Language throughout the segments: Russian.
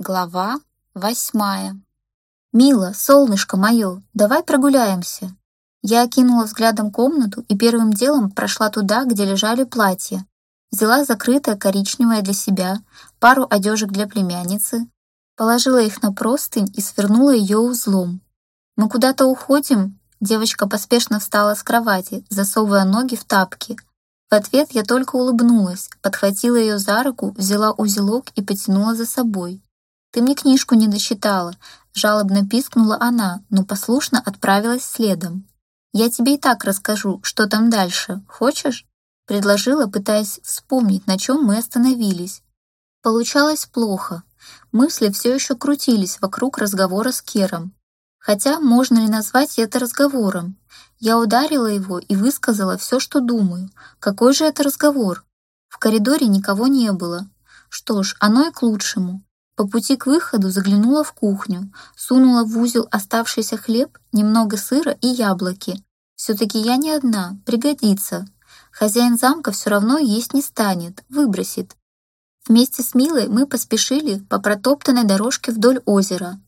Глава восьмая. «Мила, солнышко мое, давай прогуляемся». Я окинула взглядом комнату и первым делом прошла туда, где лежали платья. Взяла закрытое коричневое для себя, пару одежек для племянницы, положила их на простынь и свернула ее узлом. «Мы куда-то уходим?» Девочка поспешно встала с кровати, засовывая ноги в тапки. В ответ я только улыбнулась, подхватила ее за руку, взяла узелок и потянула за собой. «Ты мне книжку не дочитала», — жалобно пискнула она, но послушно отправилась следом. «Я тебе и так расскажу, что там дальше. Хочешь?» — предложила, пытаясь вспомнить, на чем мы остановились. Получалось плохо. Мысли все еще крутились вокруг разговора с Кером. Хотя можно ли назвать это разговором? Я ударила его и высказала все, что думаю. Какой же это разговор? В коридоре никого не было. Что ж, оно и к лучшему. По пути к выходу заглянула в кухню, сунула в узел оставшийся хлеб, немного сыра и яблоки. Все-таки я не одна, пригодится. Хозяин замка все равно есть не станет, выбросит. Вместе с Милой мы поспешили по протоптанной дорожке вдоль озера.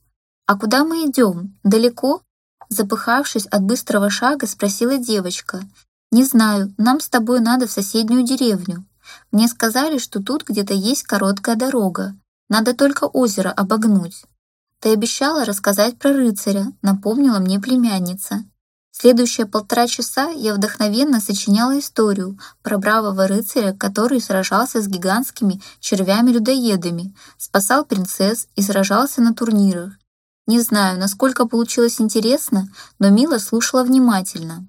«А куда мы идем? Далеко?» Запыхавшись от быстрого шага, спросила девочка. «Не знаю, нам с тобой надо в соседнюю деревню. Мне сказали, что тут где-то есть короткая дорога. Надо только озеро обогнуть. Ты обещала рассказать про рыцаря, напомнила мне племянница. Следующие полтора часа я вдохновенно сочиняла историю про бравого рыцаря, который сражался с гигантскими червями-людоедами, спасал принцесс и сражался на турнирах. Не знаю, насколько получилось интересно, но Мила слушала внимательно.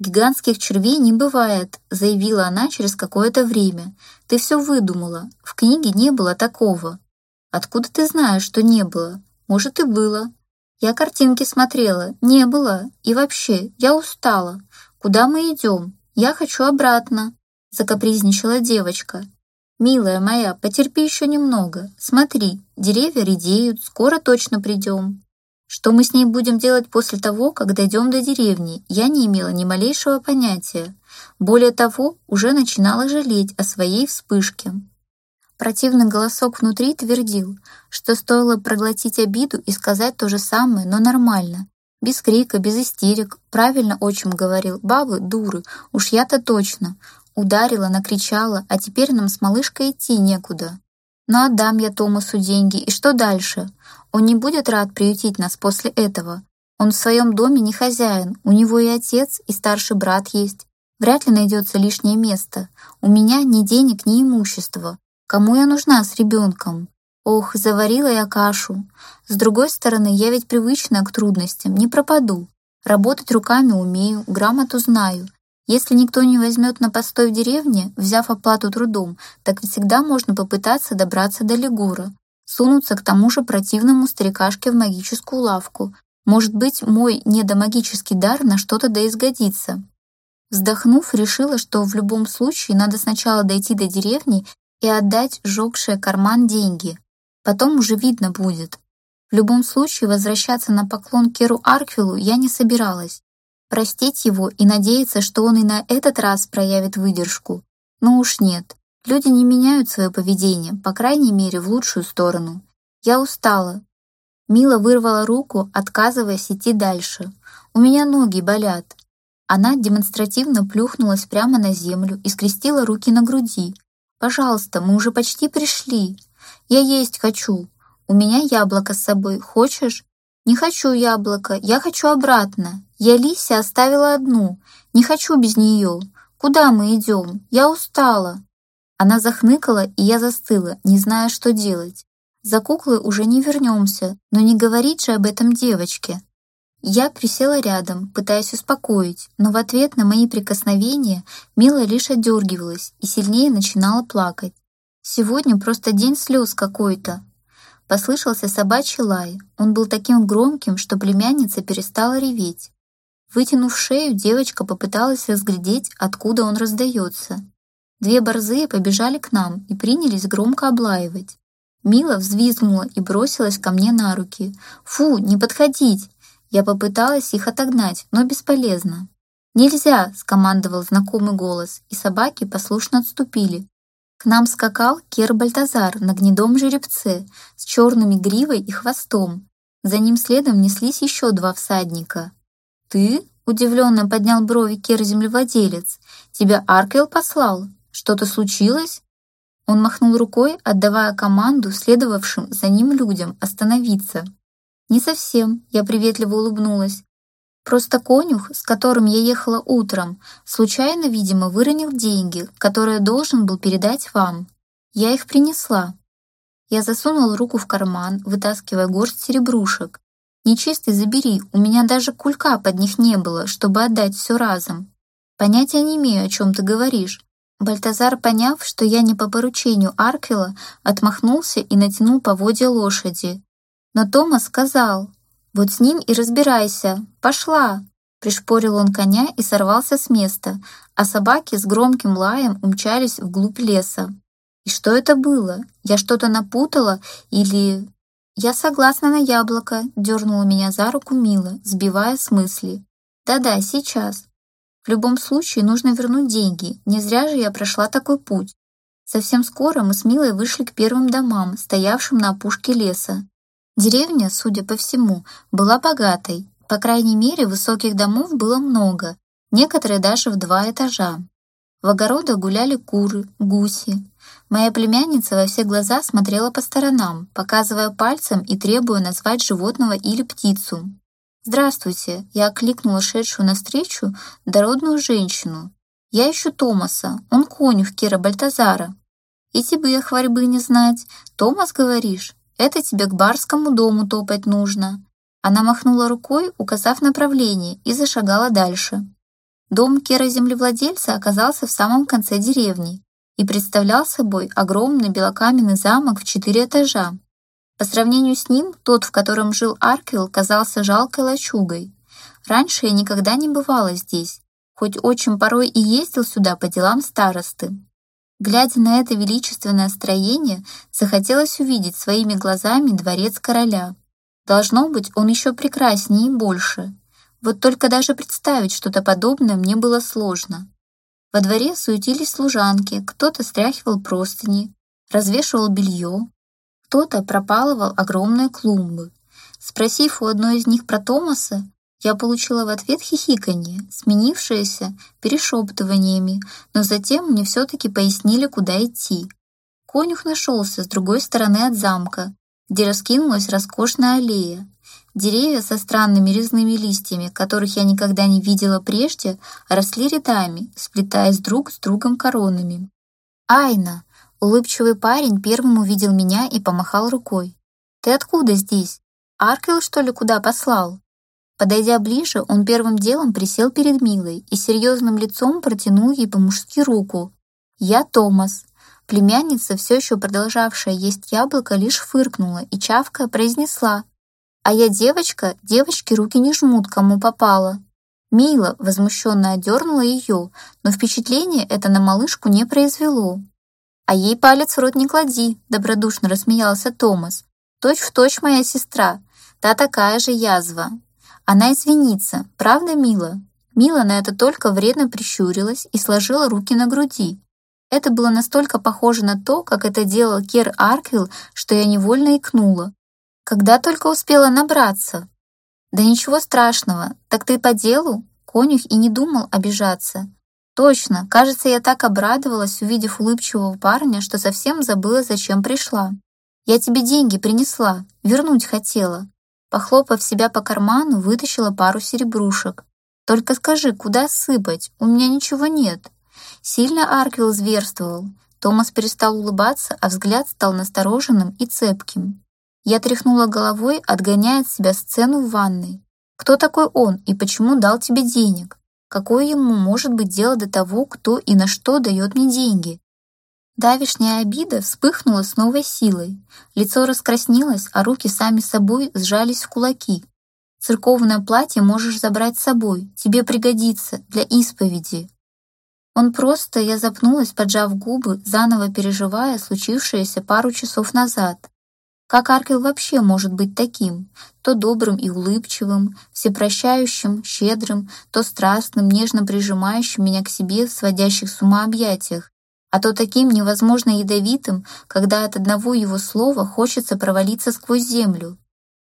«Гигантских червей не бывает», — заявила она через какое-то время. «Ты все выдумала. В книге не было такого. Откуда ты знаешь, что не было? Может, и было. Я картинки смотрела. Не было. И вообще, я устала. Куда мы идем? Я хочу обратно. Закапризничала девочка. «Милая моя, потерпи еще немного. Смотри, деревья редеют, скоро точно придем». Что мы с ней будем делать после того, как дойдем до деревни, я не имела ни малейшего понятия. Более того, уже начинала жалеть о своей вспышке. Противный голосок внутри твердил, что стоило проглотить обиду и сказать то же самое, но нормально. Без крика, без истерик. Правильно отчим говорил. Бабы дуры, уж я-то точно. Ударила, накричала, а теперь нам с малышкой идти некуда. Но отдам я Томасу деньги, и что дальше? Он не будет рад приютить нас после этого. Он в своем доме не хозяин, у него и отец, и старший брат есть. Вряд ли найдется лишнее место. У меня ни денег, ни имущества. Кому я нужна с ребенком? Ох, заварила я кашу. С другой стороны, я ведь привычна к трудностям, не пропаду. Работать руками умею, грамоту знаю. Если никто не возьмет на постой в деревне, взяв оплату трудом, так всегда можно попытаться добраться до Лигура, сунуться к тому же противному старикашке в магическую лавку. Может быть, мой недомагический дар на что-то да изгодится. Вздохнув, решила, что в любом случае надо сначала дойти до деревни и отдать сжегшие карман деньги. Потом уже видно будет. В любом случае возвращаться на поклон Керу Арквилу я не собиралась. Простить его и надеяться, что он и на этот раз проявит выдержку. Но уж нет. Люди не меняют свое поведение, по крайней мере, в лучшую сторону. Я устала. Мила вырвала руку, отказываясь идти дальше. У меня ноги болят. Она демонстративно плюхнулась прямо на землю и скрестила руки на груди, Пожалуйста, мы уже почти пришли. Я есть хочу. У меня яблоко с собой. Хочешь? Не хочу яблоко. Я хочу обратно. Я Лисе оставила одну. Не хочу без нее. Куда мы идем? Я устала. Она захныкала, и я застыла, не зная, что делать. За куклой уже не вернемся, но не говорить же об этом девочке. Я присела рядом, пытаясь успокоить, но в ответ на мои прикосновения Мила лишь отдергивалась и сильнее начинала плакать. «Сегодня просто день слез какой-то». Послышался собачий лай. Он был таким громким, что племянница перестала реветь. Вытянув шею, девочка попыталась разглядеть, откуда он раздается. Две борзые побежали к нам и принялись громко облаивать. Мила взвизгнула и бросилась ко мне на руки. «Фу, не подходить! Я попыталась их отогнать, но бесполезно. «Нельзя!» — скомандовал знакомый голос, и собаки послушно отступили. К нам скакал Кер Бальтазар на гнедом жеребце с черными гривой и хвостом. За ним следом неслись еще два всадника. «Ты?» — удивленно поднял брови Кер-землевладелец. «Тебя Аркел послал? Что-то случилось?» Он махнул рукой, отдавая команду следовавшим за ним людям остановиться. «Не совсем», — я приветливо улыбнулась. Просто конюх, с которым я ехала утром, случайно, видимо, выронил деньги, которые должен был передать вам. Я их принесла. Я засунула руку в карман, вытаскивая горсть серебрушек. Нечистый забери, у меня даже кулька под них не было, чтобы отдать все разом. Понятия не имею, о чем ты говоришь. Бальтазар, поняв, что я не по поручению Арквила, отмахнулся и натянул поводья лошади. Но Томас сказал, «Вот с ним и разбирайся. Пошла!» Пришпорил он коня и сорвался с места, а собаки с громким лаем умчались вглубь леса. И что это было? Я что-то напутала или... Я согласна на яблоко, дернула меня за руку Мила, сбивая с мысли. Да-да, сейчас. В любом случае нужно вернуть деньги, не зря же я прошла такой путь. Совсем скоро мы с Милой вышли к первым домам, стоявшим на опушке леса. Деревня, судя по всему, была богатой. По крайней мере, высоких домов было много, некоторые даже в два этажа. В огородах гуляли куры, гуси. Моя племянница во все глаза смотрела по сторонам, показывая пальцем и требуя назвать животного или птицу. «Здравствуйте!» — я окликнула шедшую навстречу дородную женщину. «Я ищу Томаса, он конюх Кира Бальтазара». «И тебе хварьбы не знать. Томас, говоришь? Это тебе к барскому дому топать нужно». Она махнула рукой, указав направление, и зашагала дальше. Дом Кера-землевладельца оказался в самом конце деревни и представлял собой огромный белокаменный замок в четыре этажа. По сравнению с ним, тот, в котором жил Арквилл, казался жалкой лачугой. Раньше я никогда не бывала здесь, хоть очень порой и ездил сюда по делам старосты. Глядя на это величественное строение, захотелось увидеть своими глазами дворец короля. Должно быть, он еще прекраснее и больше. Вот только даже представить что-то подобное мне было сложно. Во дворе суетились служанки, кто-то стряхивал простыни, развешивал белье, кто-то пропалывал огромные клумбы. Спросив у одной из них про Томаса, я получила в ответ хихиканье, сменившееся перешептываниями, но затем мне все-таки пояснили, куда идти. Конюх нашелся с другой стороны от замка, где раскинулась роскошная аллея. Деревья со странными резными листьями, которых я никогда не видела прежде, росли рядами, сплетаясь друг с другом коронами. «Айна!» — улыбчивый парень первым увидел меня и помахал рукой. «Ты откуда здесь? Аркел, что ли, куда послал?» Подойдя ближе, он первым делом присел перед Милой и серьезным лицом протянул ей по-мужски руку. «Я Томас». Племянница, все еще продолжавшая есть яблоко, лишь фыркнула и чавкая произнесла. «А я девочка, девочки руки не жмут, кому попало». Мила возмущенно одернула ее, но впечатление это на малышку не произвело. «А ей палец в рот не клади», — добродушно рассмеялся Томас. «Точь в точь моя сестра, та такая же язва, она извинится, правда, Мила? Мила на это только вредно прищурилась и сложила руки на груди. Это было настолько похоже на то, как это делал Кер Арквилл, что я невольно икнула. Когда только успела набраться. Да ничего страшного, так ты по делу? Конюх и не думал обижаться. Точно, кажется, я так обрадовалась, увидев улыбчивого парня, что совсем забыла, зачем пришла. Я тебе деньги принесла, вернуть хотела. Похлопав себя по карману, вытащила пару серебрушек. «Только скажи, куда сыпать? У меня ничего нет». Сильно Арквилл зверствовал. Томас перестал улыбаться, а взгляд стал настороженным и цепким. Я тряхнула головой, отгоняя от себя сцену в ванной. «Кто такой он и почему дал тебе денег? Какое ему может быть дело до того, кто и на что дает мне деньги? Давишняя обида вспыхнула с новой силой. Лицо раскраснелось, а руки сами собой сжались в кулаки. Церковное платье можешь забрать с собой, тебе пригодится для исповеди. Он просто, я запнулась, поджав губы, заново переживая случившееся пару часов назад. Как Аркел вообще может быть таким? То добрым и улыбчивым, всепрощающим, щедрым, то страстным, нежно прижимающим меня к себе в сводящих с ума объятиях, а то таким невозможно ядовитым, когда от одного его слова хочется провалиться сквозь землю.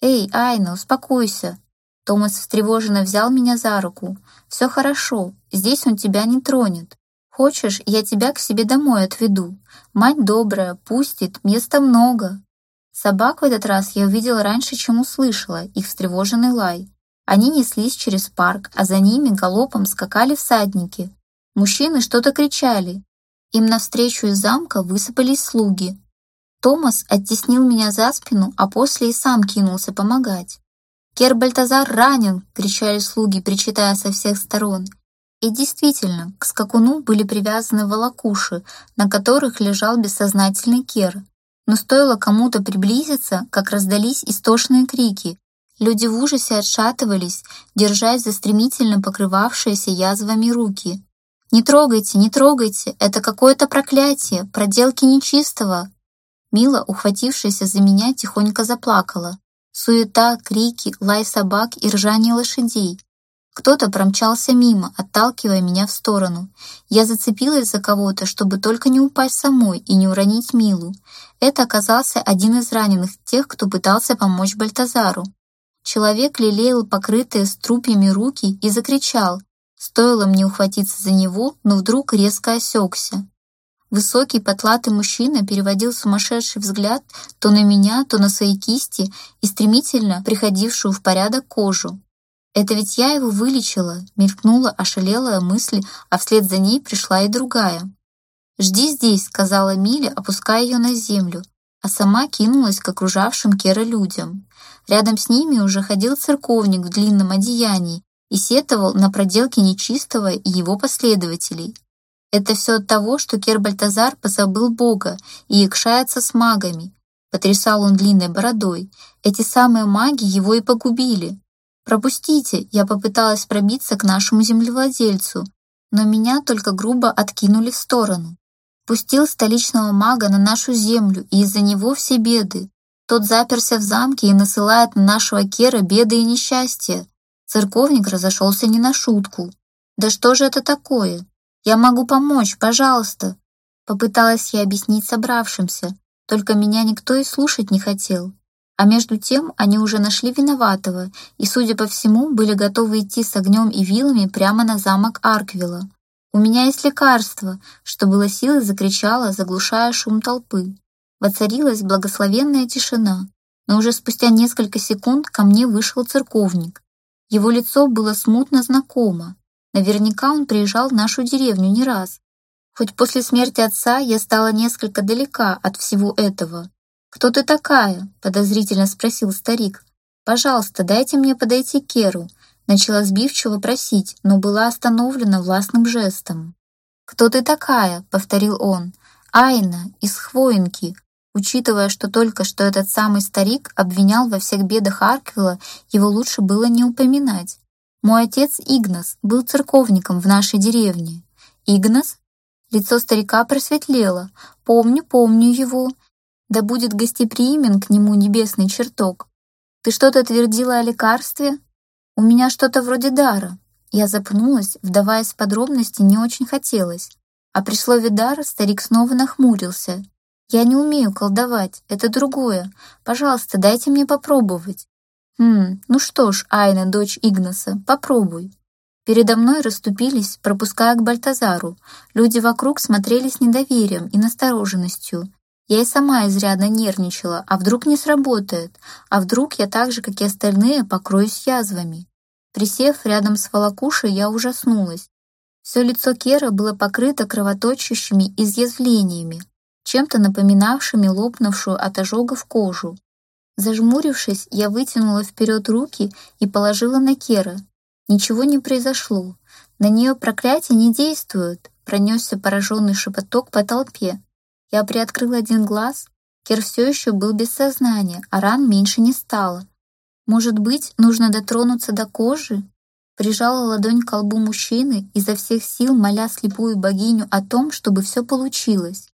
«Эй, Айна, успокойся!» Томас встревоженно взял меня за руку. «Все хорошо, здесь он тебя не тронет. Хочешь, я тебя к себе домой отведу? Мать добрая, пустит, места много». Собак в этот раз я увидела раньше, чем услышала их встревоженный лай. Они неслись через парк, а за ними галопом скакали всадники. Мужчины что-то кричали, им навстречу из замка высыпались слуги. Томас оттеснил меня за спину, а после и сам кинулся помогать. «Кер Бальтазар ранен!» — кричали слуги, причитая со всех сторон. И действительно, к скакуну были привязаны волокуши, на которых лежал бессознательный Кер. Но стоило кому-то приблизиться, как раздались истошные крики. Люди в ужасе отшатывались, держась за стремительно покрывавшиеся язвами руки. «Не трогайте, не трогайте, это какое-то проклятие, проделки нечистого!» Мила, ухватившаяся за меня, тихонько заплакала. Суета, крики, лай собак и ржание лошадей. Кто-то промчался мимо, отталкивая меня в сторону. Я зацепилась за кого-то, чтобы только не упасть самой и не уронить Милу. Это оказался один из раненых, тех, кто пытался помочь Бальтазару. Человек лелеял покрытые струпьями руки и закричал Стоило мне ухватиться за него, но вдруг резко осекся. Высокий потлатый мужчина переводил сумасшедший взгляд то на меня, то на свои кисти и стремительно приходившую в порядок кожу. «Это ведь я его вылечила», — мелькнула ошалелая мысль, а вслед за ней пришла и другая. «Жди здесь», — сказала Миля, опуская ее на землю, а сама кинулась к окружавшим Кера людям. Рядом с ними уже ходил церковник в длинном одеянии и сетовал на проделки нечистого и его последователей. Это все от того, что Кер Бальтазар позабыл Бога и якшается с магами. Потрясал он длинной бородой. Эти самые маги его и погубили. «Пропустите!» Я попыталась пробиться к нашему землевладельцу, но меня только грубо откинули в сторону. Пустил столичного мага на нашу землю, и из-за него все беды. Тот заперся в замке и насылает на нашего Кера беды и несчастья. Церковник разошелся не на шутку. «Да что же это такое? Я могу помочь, пожалуйста!» Попыталась я объяснить собравшимся, только меня никто и слушать не хотел. А между тем они уже нашли виноватого и, судя по всему, были готовы идти с огнем и вилами прямо на замок Арквилла. «У меня есть лекарство!» что было силой закричала, заглушая шум толпы. Воцарилась благословенная тишина, но уже спустя несколько секунд ко мне вышел церковник. Его лицо было смутно знакомо. Наверняка он приезжал в нашу деревню не раз. Хоть после смерти отца я стала несколько далека от всего этого. «Кто ты такая?» — подозрительно спросил старик. «Пожалуйста, дайте мне подойти к Керу», — начала сбивчиво просить, но была остановлена властным жестом. «Кто ты такая?» — повторил он. «Айна, из Хвоинки, Учитывая, что только что этот самый старик обвинял во всех бедах Арквилла, его лучше было не упоминать. Мой отец Игнас был церковником в нашей деревне. Игнас? Лицо старика просветлело. Помню, помню его. Да будет гостеприимен к нему небесный чертог. Ты что-то твердила о лекарстве? У меня что-то вроде дара. Я запнулась, вдаваясь в подробности, не очень хотелось. А при слове «дар» старик снова нахмурился, я не умею колдовать, это другое. Пожалуйста, дайте мне попробовать. Хм, ну что ж, Айна, дочь Игнаса, попробуй. Передо мной расступились, пропуская к Бальтазару. Люди вокруг смотрели с недоверием и настороженностью. Я и сама изрядно нервничала, а вдруг не сработает, а вдруг я так же, как и остальные, покроюсь язвами. Присев рядом с волокушей, я ужаснулась. Все лицо Кера было покрыто кровоточащими изъязвлениями, чем-то напоминавшими лопнувшую от ожогов кожу. Зажмурившись, я вытянула вперед руки и положила на Кера. Ничего не произошло. На нее проклятие не действует. Пронесся пораженный шепоток по толпе. Я приоткрыла один глаз. Кер все еще был без сознания, а ран меньше не стало. Может быть, нужно дотронуться до кожи? Прижала ладонь к колбу мужчины, изо всех сил моля слепую богиню о том, чтобы все получилось.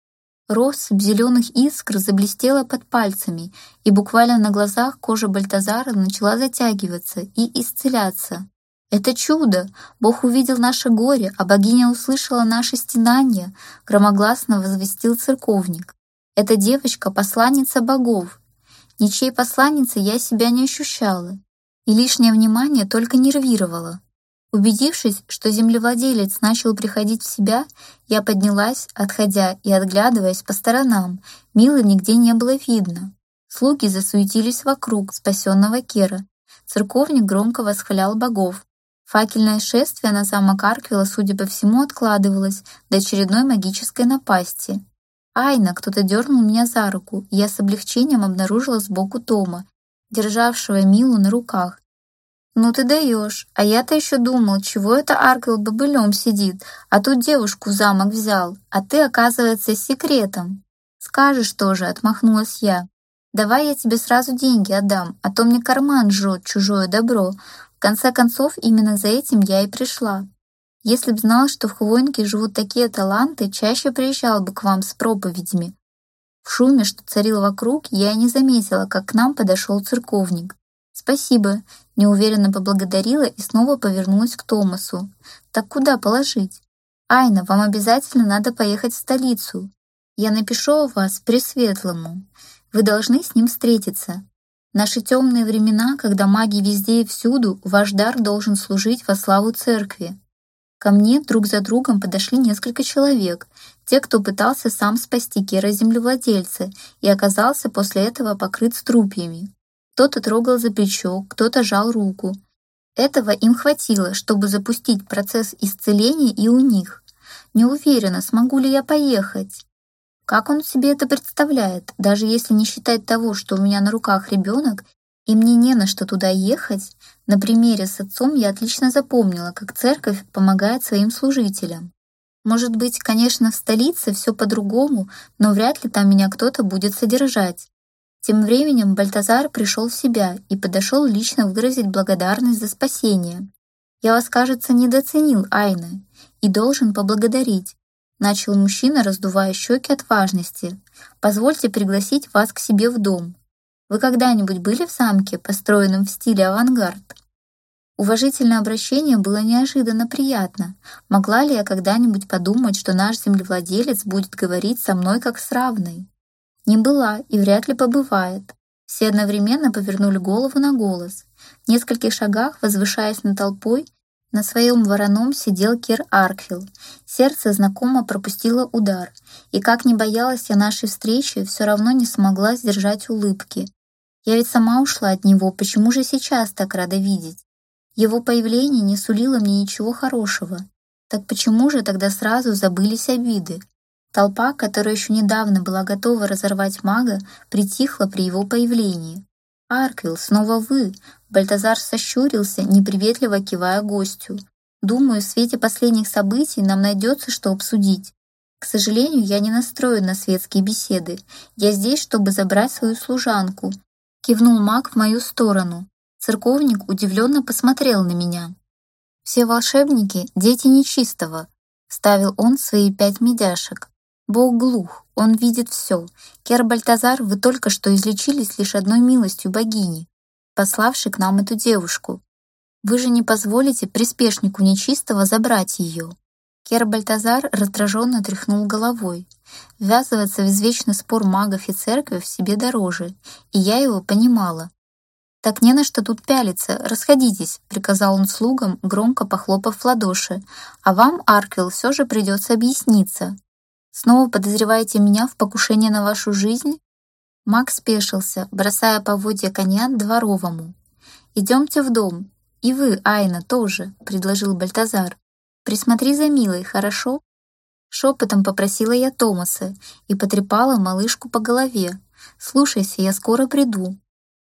Россыпь зеленых искр заблестела под пальцами, и буквально на глазах кожа Бальтазара начала затягиваться и исцеляться. Это чудо! Бог увидел наше горе, а богиня услышала наше стенание, громогласно возвестил церковник. Эта девочка — посланница богов. Ничьей посланницей я себя не ощущала, и лишнее внимание только нервировало. Убедившись, что землевладелец начал приходить в себя, я поднялась, отходя и отглядываясь по сторонам. Милы нигде не было видно. Слуги засуетились вокруг спасенного Кера. Церковник громко восхвалял богов. Факельное шествие на замок Арквилла, судя по всему, откладывалось до очередной магической напасти. Айна, кто-то дернул меня за руку, и я с облегчением обнаружила сбоку Тома, державшего Милу на руках. «Ну ты даешь, а я-то еще думал, чего это Арквилл бобылем сидит, а тут девушку в замок взял, а ты, оказывается, с секретом». «Скажешь тоже», — отмахнулась я. «Давай я тебе сразу деньги отдам, а то мне карман жжет чужое добро конце концов, именно за этим я и пришла. Если б знал, что в Хвойнке живут такие таланты, чаще приезжал бы к вам с проповедями. В шуме, что царил вокруг, я и не заметила, как к нам подошел церковник. «Спасибо», — неуверенно поблагодарила и снова повернулась к Томасу. «Так куда положить?» «Айна, вам обязательно надо поехать в столицу. Я напишу о вас Пресветлому. Вы должны с ним встретиться. Наши темные времена, когда маги везде и всюду, ваш дар должен служить во славу церкви. Ко мне друг за другом подошли несколько человек, те, кто пытался сам спасти Кера землевладельца и оказался после этого покрыт струпьями. Кто-то трогал за плечо, кто-то жал руку. Этого им хватило, чтобы запустить процесс исцеления и у них. Не уверена, смогу ли я поехать. Как он себе это представляет, даже если не считать того, что у меня на руках ребенок, и мне не на что туда ехать, на примере с отцом я отлично запомнила, как церковь помогает своим служителям. Может быть, конечно, в столице все по-другому, но вряд ли там меня кто-то будет содержать. Тем временем Бальтазар пришел в себя и подошел лично выразить благодарность за спасение. «Я вас, кажется, недооценил, Айна, и должен поблагодарить. Начал мужчина, раздувая щеки от важности. «Позвольте пригласить вас к себе в дом. Вы когда-нибудь были в замке, построенном в стиле авангард?» Уважительное обращение было неожиданно приятно. Могла ли я когда-нибудь подумать, что наш землевладелец будет говорить со мной как с равной? Не была и вряд ли побывает. Все одновременно повернули голову на голос. В нескольких шагах, возвышаясь над толпой, на своем вороном сидел Кир Арквилл. Сердце знакомо пропустило удар, и как не боялась я нашей встречи, все равно не смогла сдержать улыбки. Я ведь сама ушла от него, почему же сейчас так рада видеть? Его появление не сулило мне ничего хорошего. Так почему же тогда сразу забылись обиды? Толпа, которая еще недавно была готова разорвать мага, притихла при его появлении. «Арквилл, снова вы!» Бальтазар сощурился, неприветливо кивая гостю. «Думаю, в свете последних событий нам найдется, что обсудить. К сожалению, я не настроен на светские беседы. Я здесь, чтобы забрать свою служанку». Кивнул маг в мою сторону. Церковник удивленно посмотрел на меня. «Все волшебники — дети нечистого», — ставил он свои пять медяшек. Бог глух, он видит все. Кер Бальтазар, вы только что излечились лишь одной милостью богини, пославшей к нам эту девушку. Вы же не позволите приспешнику нечистого забрать ее. Кер Бальтазар раздраженно тряхнул головой. Ввязываться в извечный спор магов и церкви в себе дороже, и я его понимала. «Так не на что тут пялиться, расходитесь», — приказал он слугам, громко похлопав в ладоши. «А вам, Арквилл, все же придется объясниться. Снова подозреваете меня в покушении на вашу жизнь?» Макс спешился, бросая поводья коня дворовому. «Идемте в дом. И вы, Айна, тоже», — предложил Бальтазар. «Присмотри за Милой, хорошо?» Шепотом попросила я Томаса и потрепала малышку по голове. «Слушайся, я скоро приду».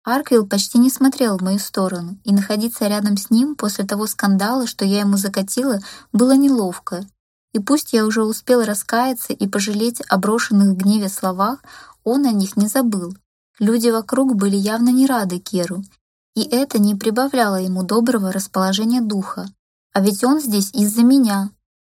Арквилл почти не смотрел в мою сторону, и находиться рядом с ним после того скандала, что я ему закатила, было неловко. И пусть я уже успел раскаяться и пожалеть о брошенных в гневе словах, он о них не забыл. Люди вокруг были явно не рады Керу, и это не прибавляло ему доброго расположения духа. А ведь он здесь из-за меня.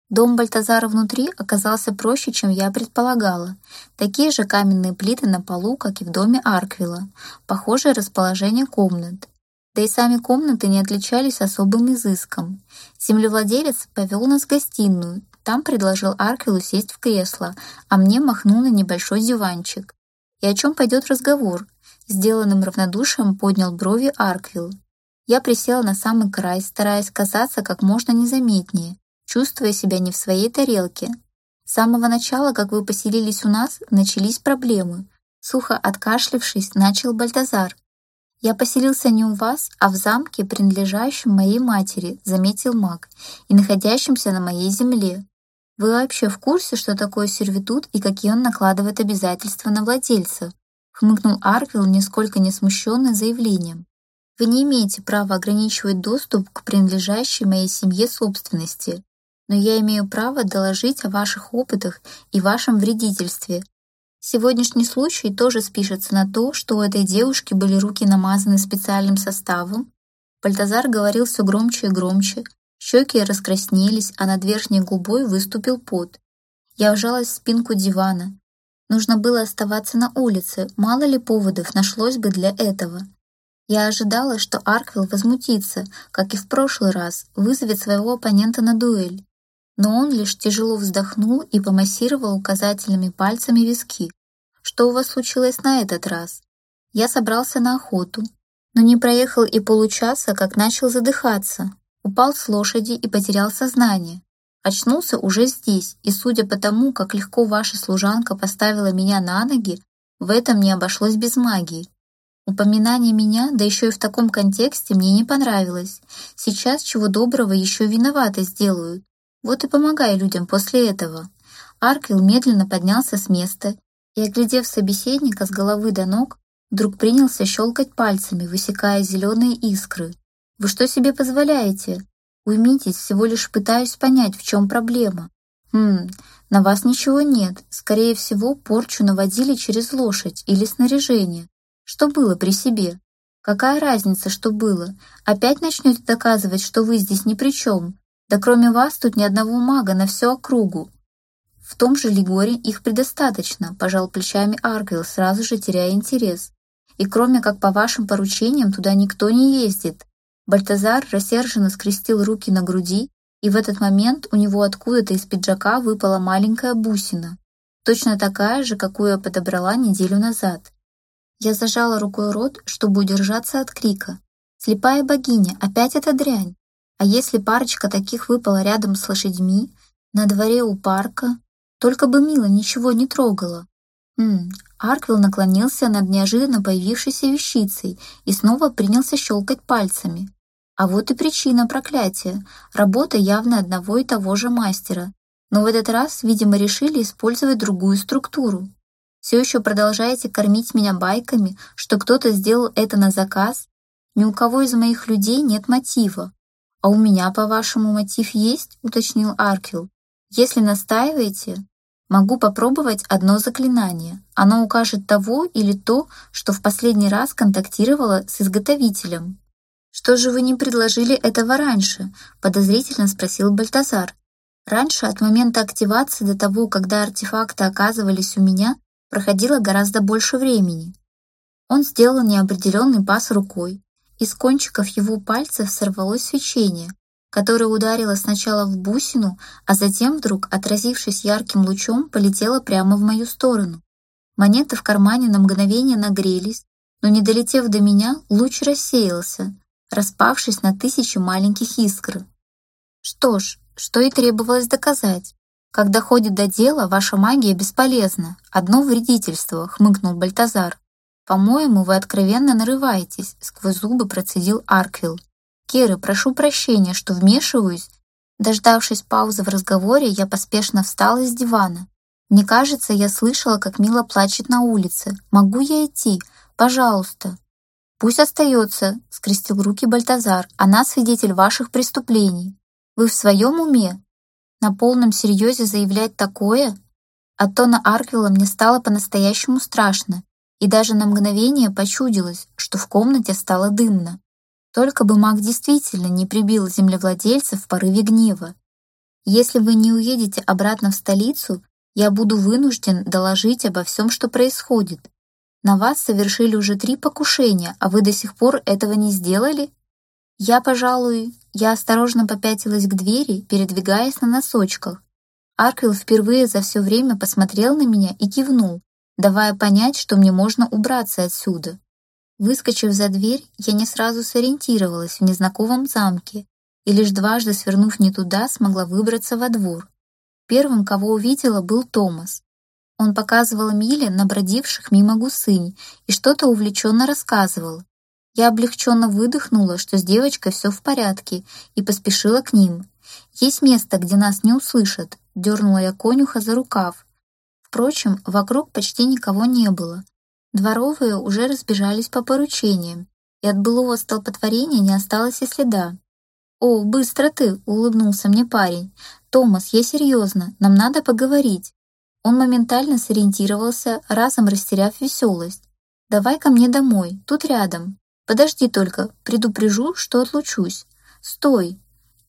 Дом Бальтазара внутри оказался проще, чем я предполагала. Такие же каменные плиты на полу, как и в доме Арквилла. Похожее расположение комнат. Да и сами комнаты не отличались особым изыском. Землевладелец повел нас в гостиную, там предложил Арквилу сесть в кресло, а мне махнул на небольшой диванчик. И о чем пойдет разговор? Сделанным равнодушием поднял брови Арквилл. Я присела на самый край, стараясь казаться как можно незаметнее, чувствуя себя не в своей тарелке. С самого начала, как вы поселились у нас, начались проблемы. Сухо откашлившись, начал Бальтазар. «Я поселился не у вас, а в замке, принадлежащем моей матери», заметил маг, «и находящемся на моей земле. Вы вообще в курсе, что такое сервитут и какие он накладывает обязательства на владельца?» хмыкнул Арквилл, нисколько не смущенный заявлением. Вы не имеете права ограничивать доступ к принадлежащей моей семье собственности, но я имею право доложить о ваших опытах и вашем вредительстве. Сегодняшний случай тоже спишется на то, что у этой девушки были руки намазаны специальным составом. Бальтазар говорил все громче и громче, щеки раскраснелись, а над верхней губой выступил пот. Я вжалась в спинку дивана. Нужно было оставаться на улице, мало ли поводов нашлось бы для этого. Я ожидала, что Арквилл возмутится, как и в прошлый раз, вызовет своего оппонента на дуэль. Но он лишь тяжело вздохнул и помассировал указательными пальцами виски. «Что у вас случилось на этот раз?» Я собрался на охоту, но не проехал и получаса, как начал задыхаться. Упал с лошади и потерял сознание. Очнулся уже здесь, и судя по тому, как легко ваша служанка поставила меня на ноги, в этом не обошлось без магии. Упоминание меня, да еще и в таком контексте, мне не понравилось. Сейчас чего доброго еще виноваты сделают. Вот и помогай людям после этого. Арквилл медленно поднялся с места и, оглядев собеседника с головы до ног, вдруг принялся щелкать пальцами, высекая зеленые искры. «Вы что себе позволяете? Уймитесь, всего лишь пытаюсь понять, в чем проблема. Хм, на вас ничего нет. Скорее всего, порчу наводили через лошадь или снаряжение. Что было при себе? Какая разница, что было? Опять начнете доказывать, что вы здесь ни при чем? Да кроме вас тут ни одного мага на всю округу. В том же Лигоре их предостаточно, пожал плечами Аргвилл, сразу же теряя интерес. И кроме как по вашим поручениям туда никто не ездит. Бальтазар рассерженно скрестил руки на груди, и в этот момент у него откуда-то из пиджака выпала маленькая бусина, точно такая же, какую я подобрала неделю назад. Я зажала рукой рот, чтобы удержаться от крика. Слепая богиня, опять эта дрянь. А если парочка таких выпала рядом с лошадьми, на дворе у парка, только бы Мила ничего не трогала. Ммм, Арквилл наклонился над неожиданно появившейся вещицей и снова принялся щелкать пальцами. А вот и причина проклятия. Работа явно одного и того же мастера. Но в этот раз, видимо, решили использовать другую структуру. Все еще продолжаете кормить меня байками, что кто-то сделал это на заказ? Ни у кого из моих людей нет мотива. А у меня, по-вашему, мотив есть, уточнил Аркил. Если настаиваете, могу попробовать одно заклинание. Оно укажет того или то, что в последний раз контактировало с изготовителем. «Что же вы не предложили этого раньше?» — подозрительно спросил Бальтазар. «Раньше, от момента активации до того, когда артефакты оказывались у меня, проходило гораздо больше времени. Он сделал неопределенный пас рукой. Из кончиков его пальцев сорвалось свечение, которое ударило сначала в бусину, а затем вдруг, отразившись ярким лучом, полетело прямо в мою сторону. Монеты в кармане на мгновение нагрелись, но не долетев до меня, луч рассеялся, распавшись на тысячи маленьких искр. Что ж, что и требовалось доказать. Когда ходит до дела, ваша магия бесполезна. Одно вредительство, хмыкнул Бальтазар. По-моему, вы откровенно нарываетесь, сквозь зубы процедил Арквилл. Киры, прошу прощения, что вмешиваюсь. Дождавшись паузы в разговоре, я поспешно встала с дивана. Мне кажется, я слышала, как Мила плачет на улице. Могу я идти? Пожалуйста. Пусть остается, скрестил руки Бальтазар. Она свидетель ваших преступлений. Вы в своем уме? На полном серьезе заявлять такое? От тона Арквилла мне стало по-настоящему страшно, и даже на мгновение почудилось, что в комнате стало дымно. Только бы маг действительно не прибил землевладельцев в порыве гнева. Если вы не уедете обратно в столицу, я буду вынужден доложить обо всем, что происходит. На вас совершили уже три покушения, а вы до сих пор этого не сделали? Я, пожалуй, я осторожно попятилась к двери, передвигаясь на носочках. Арквилл впервые за все время посмотрел на меня и кивнул, давая понять, что мне можно убраться отсюда. Выскочив за дверь, я не сразу сориентировалась в незнакомом замке и лишь дважды свернув не туда, смогла выбраться во двор. Первым, кого увидела, был Томас. Он показывал Миле набродивших мимо гусынь и что-то увлеченно рассказывал. Я облегченно выдохнула, что с девочкой все в порядке, и поспешила к ним. «Есть место, где нас не услышат», — дернула я конюха за рукав. Впрочем, вокруг почти никого не было. Дворовые уже разбежались по поручениям, и от былого столпотворения не осталось и следа. «О, быстро ты!» — улыбнулся мне парень. «Томас, я серьезно, нам надо поговорить». Он моментально сориентировался, разом растеряв веселость. «Давай ко мне домой, тут рядом. Подожди только, предупрежу, что отлучусь. Стой!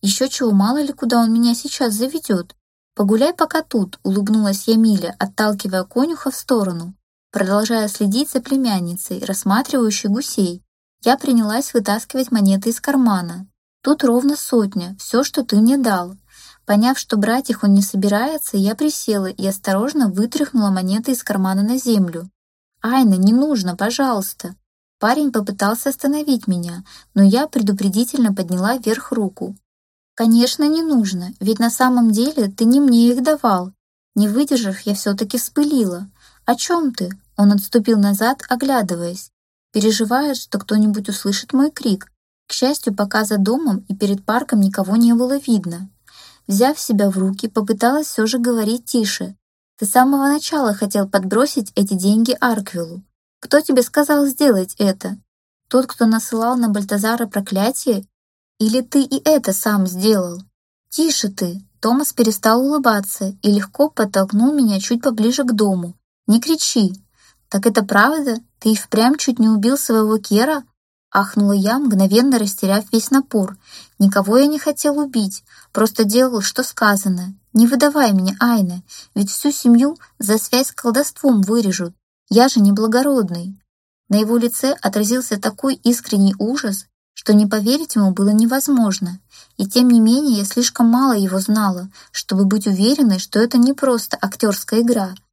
Еще чего, мало ли, куда он меня сейчас заведет. Погуляй пока тут», — улыбнулась я Миля, отталкивая конюха в сторону. Продолжая следить за племянницей, рассматривающей гусей, я принялась вытаскивать монеты из кармана. Тут ровно сотня, все, что ты мне дал. Поняв, что брать их он не собирается, я присела и осторожно вытряхнула монеты из кармана на землю. «Айна, не нужно, пожалуйста!» Парень попытался остановить меня, но я предупредительно подняла вверх руку. «Конечно, не нужно, ведь на самом деле ты не мне их давал. Не выдержав, я все-таки вспылила. О чем ты? Он отступил назад, оглядываясь. Переживает, что кто-нибудь услышит мой крик. К счастью, пока за домом и перед парком никого не было видно. Взяв себя в руки, попыталась все же говорить тише. «Ты с самого начала хотел подбросить эти деньги Арквилу. Кто тебе сказал сделать это? Тот, кто насылал на Бальтазара проклятие? Или ты и это сам сделал? Тише ты!» Томас перестал улыбаться и легко подтолкнул меня чуть поближе к дому. «Не кричи!» «Так это правда? Ты и впрямь чуть не убил своего Кера?» Ахнула я, мгновенно растеряв весь напор. «Никого я не хотел убить, просто делал, что сказано. Не выдавай меня, Айна, ведь всю семью за связь с колдовством вырежут. Я же неблагородный». На его лице отразился такой искренний ужас, что не поверить ему было невозможно. И тем не менее я слишком мало его знала, чтобы быть уверенной, что это не просто актерская игра —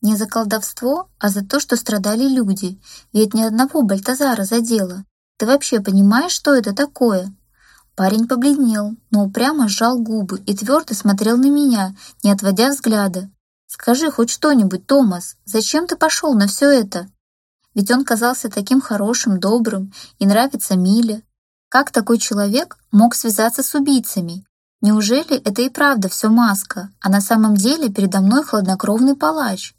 не за колдовство, а за то, что страдали люди, ведь ни одного Бальтазара задело. Ты вообще понимаешь, что это такое?» Парень побледнел, но упрямо сжал губы и твердо смотрел на меня, не отводя взгляда. «Скажи хоть что-нибудь, Томас, зачем ты пошел на все это?» Ведь он казался таким хорошим, добрым и нравится Миле. Как такой человек мог связаться с убийцами? Неужели это и правда все маска, а на самом деле передо мной хладнокровный палач?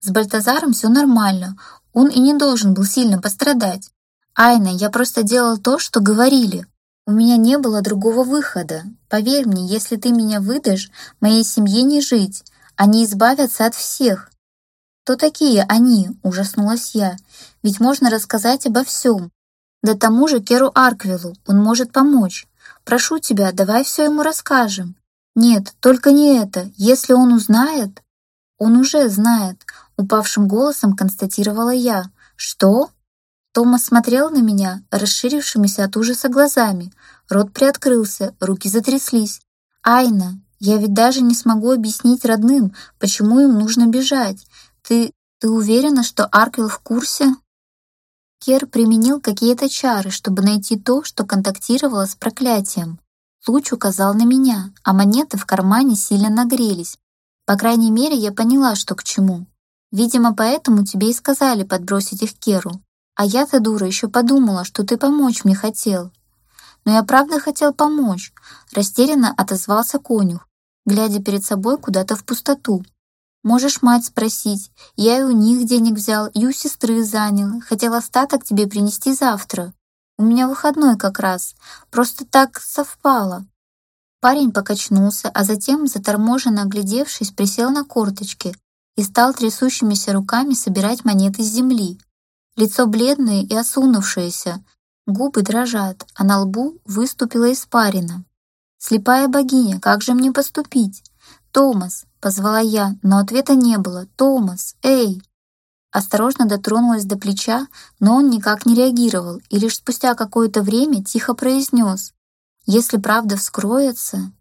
С Бальтазаром все нормально, он и не должен был сильно пострадать. Айна, я просто делал то, что говорили. У меня не было другого выхода. Поверь мне, если ты меня выдашь, моей семье не жить. Они избавятся от всех. Кто такие они? Ужаснулась я. Ведь можно рассказать обо всем. Да тому же Керу Арквилу, он может помочь. Прошу тебя, давай все ему расскажем. Нет, только не это. Если он узнает... Он уже знает. Упавшим голосом констатировала я. «Что?» Томас смотрел на меня, расширившимися от ужаса глазами. Рот приоткрылся, руки затряслись. «Айна, я ведь даже не смогу объяснить родным, почему им нужно бежать. Ты... ты уверена, что Арквилл в курсе?» Кер применил какие-то чары, чтобы найти то, что контактировало с проклятием. Луч указал на меня, а монеты в кармане сильно нагрелись. По крайней мере, я поняла, что к чему. Видимо, поэтому тебе и сказали подбросить их Керу. А я-то, дура, еще подумала, что ты помочь мне хотел. Но я правда хотел помочь. Растерянно отозвался конюх, глядя перед собой куда-то в пустоту. Можешь мать спросить. Я и у них денег взял, и у сестры занял. Хотел остаток тебе принести завтра. У меня выходной как раз. Просто так совпало. Парень покачнулся, а затем, заторможенно оглядевшись, присел на корточки, и стал трясущимися руками собирать монеты с земли. Лицо бледное и осунувшееся, губы дрожат, а на лбу выступила испарина. «Слепая богиня, как же мне поступить?» «Томас!» — позвала я, но ответа не было. «Томас! Эй!» Осторожно дотронулась до плеча, но он никак не реагировал и лишь спустя какое-то время тихо произнес. «Если правда вскроется...»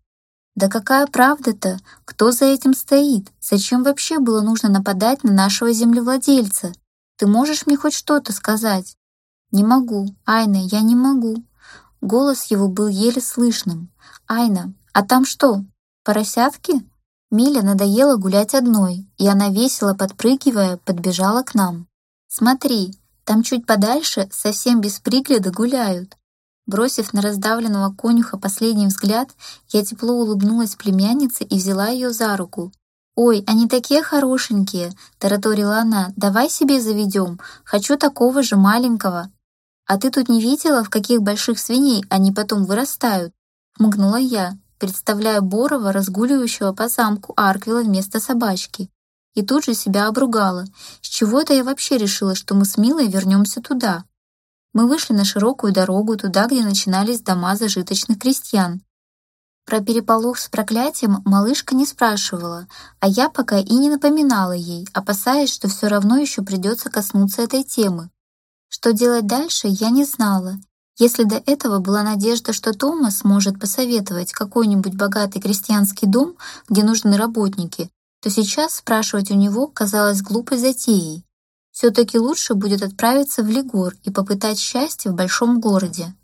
«Да какая правда-то? Кто за этим стоит? Зачем вообще было нужно нападать на нашего землевладельца? Ты можешь мне хоть что-то сказать?» «Не могу, Айна, я не могу». Голос его был еле слышным. «Айна, а там что, поросятки?» Миле надоело гулять одной, и она, весело подпрыгивая, подбежала к нам. «Смотри, там чуть подальше совсем без пригляда гуляют». Бросив на раздавленного конюха последний взгляд, я тепло улыбнулась племяннице и взяла ее за руку. «Ой, они такие хорошенькие!» — тараторила она. «Давай себе заведем. Хочу такого же маленького». «А ты тут не видела, в каких больших свиней они потом вырастают?» — хмыкнула я представляя Борова, разгуливающего по замку Арквила вместо собачки. И тут же себя обругала. С чего это я вообще решила, что мы с Милой вернемся туда? Мы вышли на широкую дорогу, туда, где начинались дома зажиточных крестьян. Про переполох с проклятием малышка не спрашивала, а я пока и не напоминала ей, опасаясь, что все равно еще придется коснуться этой темы. Что делать дальше, я не знала, если до этого была надежда, что Томас может посоветовать какой-нибудь богатый крестьянский дом, где нужны работники, то сейчас спрашивать у него казалось глупой затеей. Все-таки лучше будет отправиться в Лигор и попытать счастье в большом городе.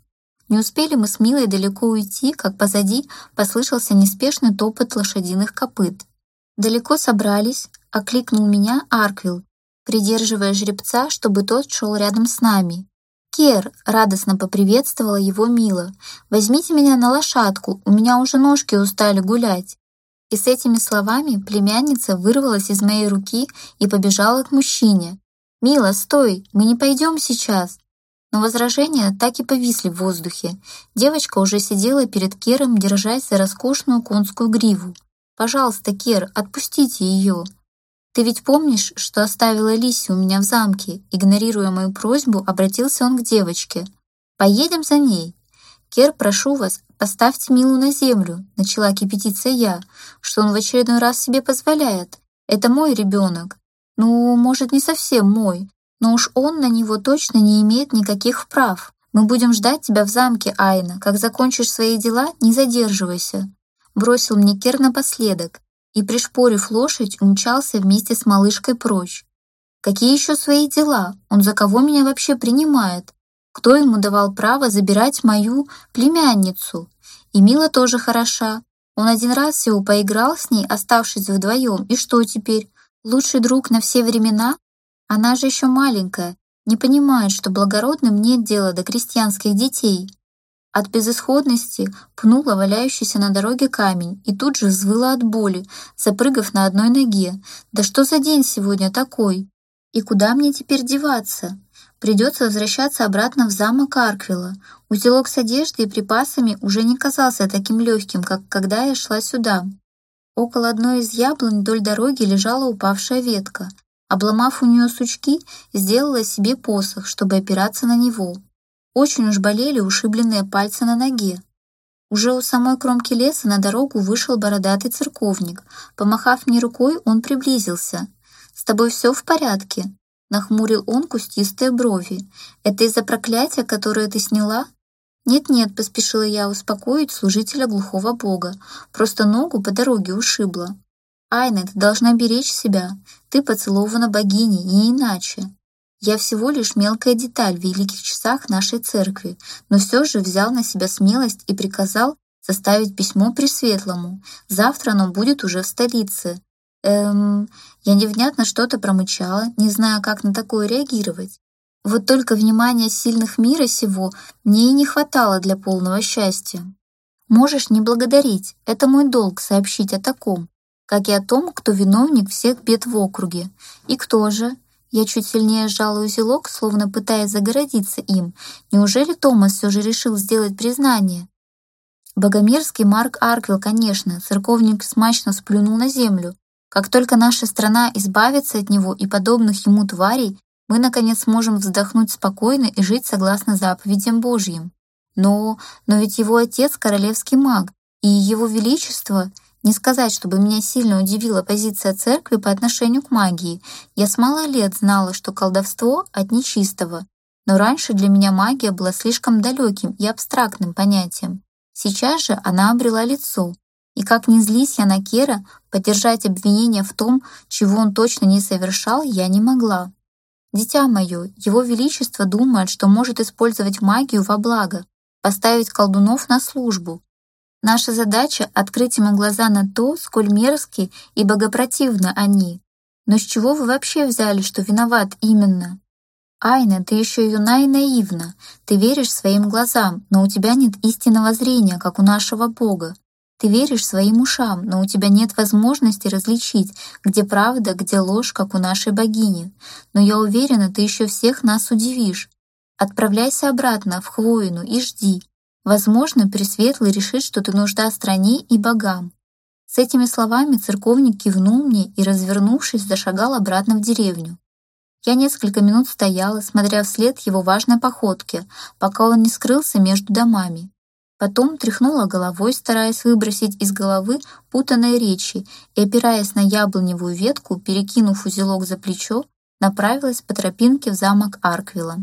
Не успели мы с Милой далеко уйти, как позади послышался неспешный топот лошадиных копыт. «Далеко собрались?» — окликнул меня Арквилл, придерживая жеребца, чтобы тот шел рядом с нами. «Кер!» — радостно поприветствовала его Мила. «Возьмите меня на лошадку, у меня уже ножки устали гулять». И с этими словами племянница вырвалась из моей руки и побежала к мужчине. «Мила, стой, мы не пойдем сейчас!» Но возражения так и повисли в воздухе. Девочка уже сидела перед Кером, держась за роскошную конскую гриву. «Пожалуйста, Кер, отпустите ее!» «Ты ведь помнишь, что оставила Лиси у меня в замке?» Игнорируя мою просьбу, обратился он к девочке. «Поедем за ней». «Кер, прошу вас, поставьте Милу на землю», — начала кипятиться я, что он в очередной раз себе позволяет. «Это мой ребенок. Ну, может, не совсем мой, но уж он на него точно не имеет никаких прав. Мы будем ждать тебя в замке, Айна. Как закончишь свои дела, не задерживайся», — бросил мне Кер напоследок и, пришпорив лошадь, умчался вместе с малышкой прочь. Какие еще свои дела? Он за кого меня вообще принимает? Кто ему давал право забирать мою племянницу? И Мила тоже хороша. Он один раз всего поиграл с ней, оставшись вдвоем. И что теперь? Лучший друг на все времена? Она же еще маленькая, не понимает, что благородным нет дела до крестьянских детей. От безысходности пнула валяющийся на дороге камень и тут же взвыла от боли, запрыгав на одной ноге. «Да что за день сегодня такой? И куда мне теперь деваться?» Придется возвращаться обратно в замок Арквилла. Узелок с одеждой и припасами уже не казался таким легким, как когда я шла сюда. Около одной из яблонь вдоль дороги лежала упавшая ветка. Обломав у нее сучки, сделала себе посох, чтобы опираться на него. Очень уж болели ушибленные пальцы на ноге. Уже у самой кромки леса на дорогу вышел бородатый церковник. Помахав мне рукой, он приблизился. «С тобой все в порядке?» Нахмурил он кустистые брови. «Это из-за проклятия, которое ты сняла?» «Нет-нет», — поспешила я успокоить служителя глухого бога. «Просто ногу по дороге ушибла». «Айна, должна беречь себя. Ты поцелована богиней, не иначе». Я всего лишь мелкая деталь в великих часах нашей церкви, но все же взял на себя смелость и приказал составить письмо Пресветлому. Завтра оно будет уже в столице. Эм, я невнятно что-то промычала, не зная, как на такое реагировать. Вот только внимания сильных мира сего мне и не хватало для полного счастья. Можешь не благодарить, это мой долг сообщить о таком, как и о том, кто виновник всех бед в округе. И кто же? Я чуть сильнее сжала узелок, словно пытаясь загородиться им. Неужели Томас все же решил сделать признание? Богомерзкий Марк Арквилл, конечно, церковник смачно сплюнул на землю. Как только наша страна избавится от него и подобных ему тварей, мы, наконец, сможем вздохнуть спокойно и жить согласно заповедям Божьим. Но, но ведь его отец — королевский маг, и его величество Не сказать, чтобы меня сильно удивила позиция церкви по отношению к магии. Я с мала лет знала, что колдовство от нечистого. Но раньше для меня магия была слишком далеким и абстрактным понятием. Сейчас же она обрела лицо. И как ни злись я на Кера, поддержать обвинение в том, чего он точно не совершал, я не могла. Дитя мое, его величество думает, что может использовать магию во благо, поставить колдунов на службу. Наша задача — открыть ему глаза на то, сколь мерзки и богопротивны они. Но с чего вы вообще взяли, что виноват именно? Айна, ты еще юна и наивна. Ты веришь своим глазам, но у тебя нет истинного зрения, как у нашего Бога. Ты веришь своим ушам, но у тебя нет возможности различить, где правда, где ложь, как у нашей богини. Но я уверена, ты еще всех нас удивишь. Отправляйся обратно в Хвоину и жди. Возможно, Пресветлый решит, что ты нужда стране и богам. С этими словами церковник кивнул мне и, развернувшись, зашагал обратно в деревню. Я несколько минут стояла, смотря вслед его важной походке, пока он не скрылся между домами. Потом тряхнула головой, стараясь выбросить из головы путанные речи, и, опираясь на яблоневую ветку, перекинув узелок за плечо, направилась по тропинке в замок Арквилла.